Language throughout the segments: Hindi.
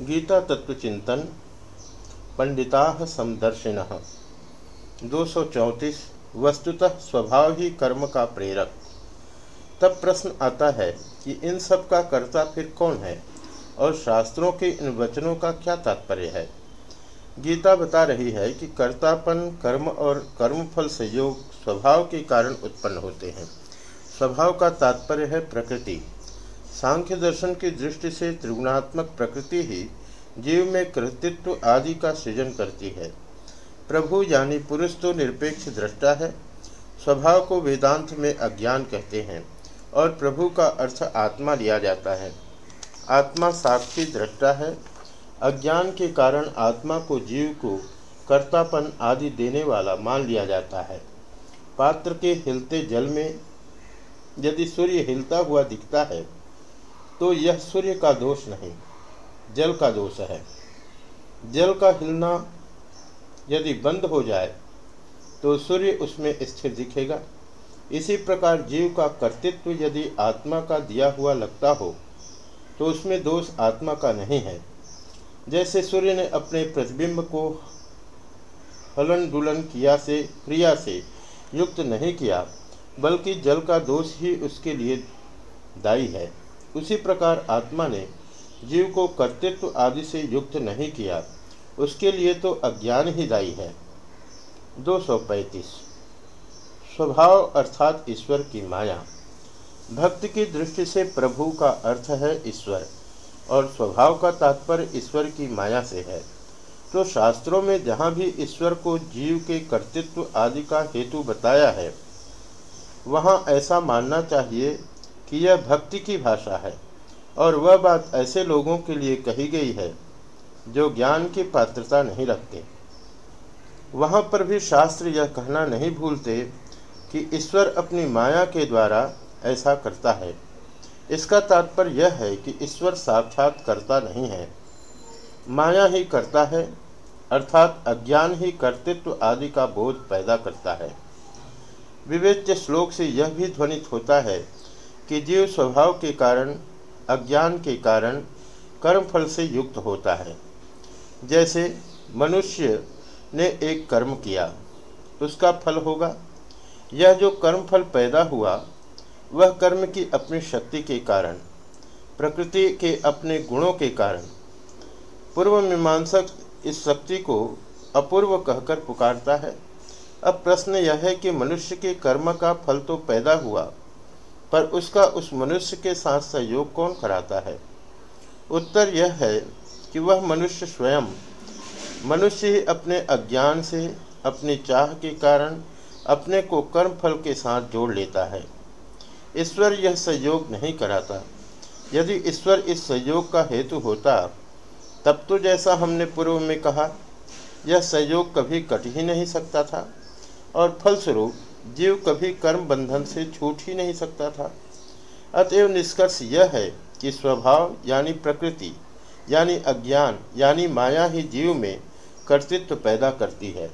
गीता तत्व चिंतन पंडिता समदर्शिन। दो सौ चौंतीस, वस्तुतः स्वभाव ही कर्म का प्रेरक। तब प्रश्न आता है कि इन सब का कर्ता फिर कौन है और शास्त्रों के इन वचनों का क्या तात्पर्य है? गीता बता रही है कि कर्तापन, कर्म और कर्मफल संयोग स्वभाव के कारण उत्पन्न होते हैं। स्वभाव का तात्पर्य है प्रकृति। सांख्य दर्शन की दृष्टि से त्रिगुणात्मक प्रकृति ही जीव में कृतित्व आदि का सृजन करती है। प्रभु यानी पुरुष तो निरपेक्ष दृष्टा है, स्वभाव को वेदांत में अज्ञान कहते हैं और प्रभु का अर्थ आत्मा लिया जाता है। आत्मा साक्षी दृष्टा है, अज्ञान के कारण आत्मा को जीव को कर्तापन आदि देने वाला मान लिया जाता है। पात्र के हिलते जल में यदि सूर्य हिलता हुआ दिखता है तो यह सूर्य का दोष नहीं, जल का दोष है। जल का हिलना यदि बंद हो जाए तो सूर्य उसमें स्थिर दिखेगा। इसी प्रकार जीव का कर्तृत्व यदि आत्मा का दिया हुआ लगता हो तो उसमें दोष आत्मा का नहीं है। जैसे सूर्य ने अपने प्रतिबिंब को हलन डुलन किया से, क्रिया से युक्त नहीं किया, बल्कि जल का दोष ही उसके लिए दायी है। उसी प्रकार आत्मा ने जीव को कर्तृत्व आदि से युक्त नहीं किया। उसके लिए तो अज्ञान ही दायी है। 235 स्वभाव अर्थात ईश्वर की माया। भक्त की दृष्टि से प्रभु का अर्थ है ईश्वर, और स्वभाव का तात्पर्य ईश्वर की माया से है। तो शास्त्रों में जहाँ भी ईश्वर को जीव के कर्तृत्व आदि का हेतु बताया है, वहाँ ऐसा मानना चाहिए कि यह भक्ति की भाषा है, और वह बात ऐसे लोगों के लिए कही गई है, जो ज्ञान की पात्रता नहीं रखते। वहाँ पर भी शास्त्र यह कहना नहीं भूलते कि ईश्वर अपनी माया के द्वारा ऐसा करता है। इसका तात्पर्य यह है कि ईश्वर साक्षात करता नहीं है। माया ही करता है, अर्थात अज्ञान ही कर्तृत्व आदि का बोध पैदा करता है। विवेच्य श्लोक से यह भी ध्वनित होता है कि जीव स्वभाव के कारण, अज्ञान के कारण कर्मफल से युक्त होता है। जैसे मनुष्य ने एक कर्म किया, उसका फल होगा। यह जो कर्मफल पैदा हुआ, वह कर्म की अपनी शक्ति के कारण, प्रकृति के अपने गुणों के कारण। पूर्व मीमांसक इस शक्ति को अपूर्व कहकर पुकारता है। अब प्रश्न यह है कि मनुष्य के कर्म का फल तो पैदा हुआ पर उसका उस मनुष्य के साथ सहयोग कौन कराता है? उत्तर यह है कि वह मनुष्य स्वयं, मनुष्य ही अपने अज्ञान से, अपनी चाह के कारण, अपने को कर्म फल के साथ जोड़ लेता है। ईश्वर यह सहयोग नहीं कराता। यदि ईश्वर इस सहयोग का हेतु होता, तब तो जैसा हमने पूर्व में कहा, यह सहयोग कभी कट ही नहीं सकता था। और फलस्वरूप जीव कभी कर्म बंधन से छूट ही नहीं सकता था। अतएव निष्कर्ष यह है कि स्वभाव, यानी प्रकृति, यानी अज्ञान, यानी माया ही जीव में कर्तृत्व पैदा करती है।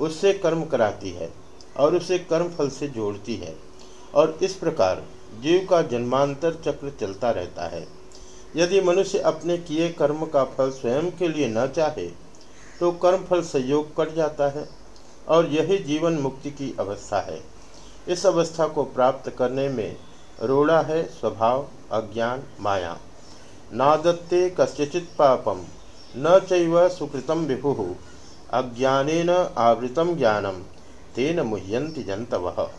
उससे कर्म कराती है और उसे कर्म फल से जोड़ती है। और इस प्रकार जीव का जन्मांतर चक्र चलता रहता है। यदि मनुष्य अपने किए कर्म का फल स्वयं के लिए न चाहे तो कर्म फल संयोग कट जाता है। और यही जीवन मुक्ति की अवस्था है। इस अवस्था को प्राप्त करने में रोड़ा है स्वभाव, अज्ञान, माया। नादत्ते कस्यचित पापम न चैव सुकृतम विभु। अज्ञान आवृतम ज्ञानम तेन मुह्यंति जंतव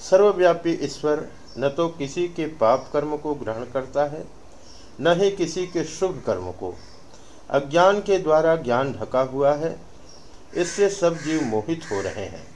सर्वव्यापी ईश्वर न तो किसी के पाप कर्म को ग्रहण करता है, न ही किसी के शुभ कर्म को। अज्ञान के द्वारा ज्ञान ढका हुआ है इससे सब जीव मोहित हो रहे हैं।